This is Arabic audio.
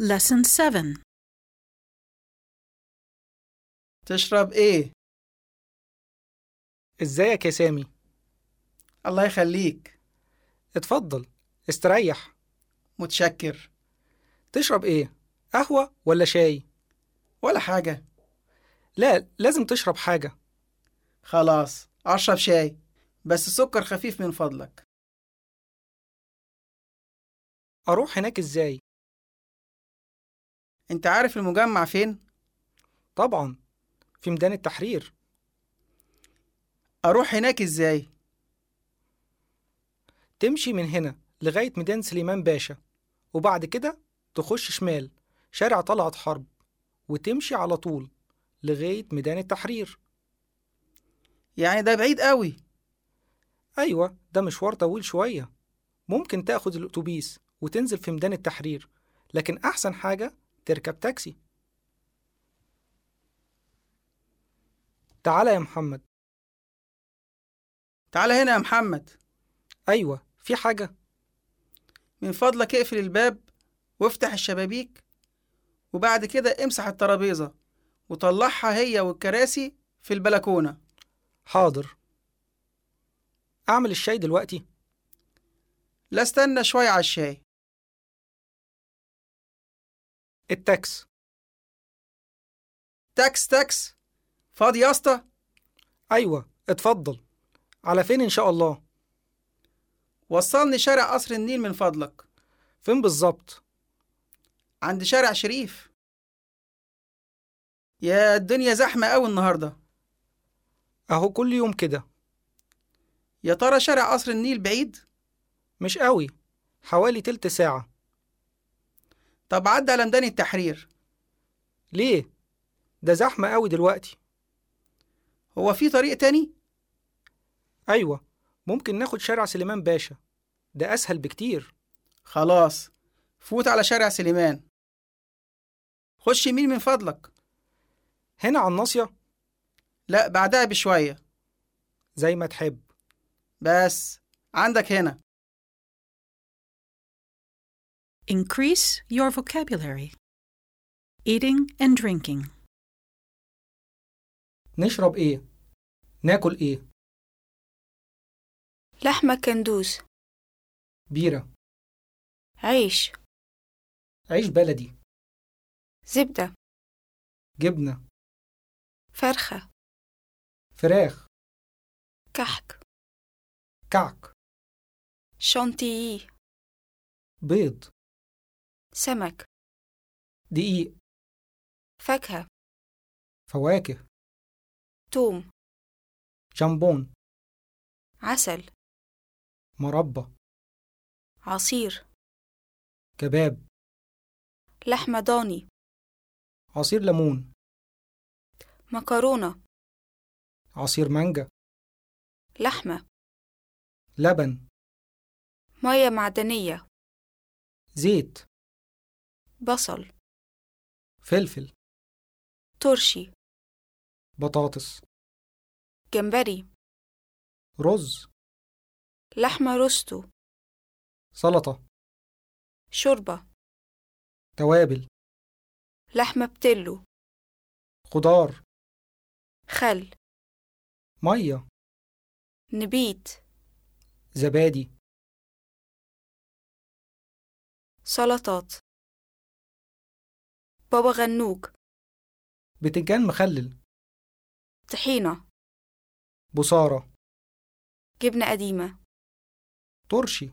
Lesson 7 تشرب إيه؟ ازيك يا سامي؟ الله يخليك. اتفضل استريح. متشكر. تشرب إيه قهوة ولا شاي؟ ولا حاجة. لا لازم تشرب حاجة. خلاص أشرب شاي بس سكر خفيف من فضلك. أروح هناك إزاي؟ انت عارف المجمع فين؟ طبعا في ميدان التحرير. أروح هناك إزاي؟ تمشي من هنا لغاية ميدان سليمان باشا وبعد كده تخش شمال شارع طلعت حرب وتمشي على طول لغاية ميدان التحرير. يعني ده بعيد قوي أيوة ده مشوار طويل شوية. ممكن تاخد الأتوبيس وتنزل في ميدان التحرير لكن أحسن حاجة تركب تاكسي. تعالى يا محمد. تعال هنا يا محمد. أيوة في حاجة. من فضلك اقفل الباب وافتح الشبابيك وبعد كده امسح الترابيزة وطلعها هي والكراسي في البلكونة. حاضر. أعمل الشاي دلوقتي. لا استنى شوية على الشاي. التاكس. تاكسي تاكسي. فاضي يا اسطى؟ أيوة اتفضل. على فين إن شاء الله؟ وصلني شارع قصر النيل من فضلك. فين بالظبط؟ عند شارع شريف. يا الدنيا زحمة أوي النهاردة. أهو كل يوم كده. يا ترى شارع قصر النيل بعيد؟ مش قوي حوالي تلت ساعة. طب عدى على ميدان التحرير. ليه؟ ده زحمة قوي دلوقتي. هو في طريق تاني؟ أيوة ممكن ناخد شارع سليمان باشا. ده أسهل بكتير. خلاص فوت على شارع سليمان. خش يمين من فضلك. هنا على الناصية؟ لا بعدها بشوية. زي ما تحب. بس عندك هنا. Increase your vocabulary. Eating and drinking. نشرب إيه؟ ناكل إيه؟ لحمة كندوز. بيرة. عيش. عيش بلدي. زبدة. جبنة. فرخة. فراخ. كحك. كعك. شانتيي. بيض. سمك. دقيق. فاكهة. فواكه. توم. جامبون. عسل. مربى. عصير. كباب. لحمة ضاني. عصير ليمون. مكرونة. عصير مانجا. لحمة. لبن. مية معدنية. زيت. بصل فلفل ترشي بطاطس جمبري رز لحمة روستو سلطة شوربة توابل لحمة بتلو خضار خل مية نبيت زبادي. سلطات. بابا غنوج. بتنجان مخلل. طحينة. بصارة. جبنة قديمة. ترشي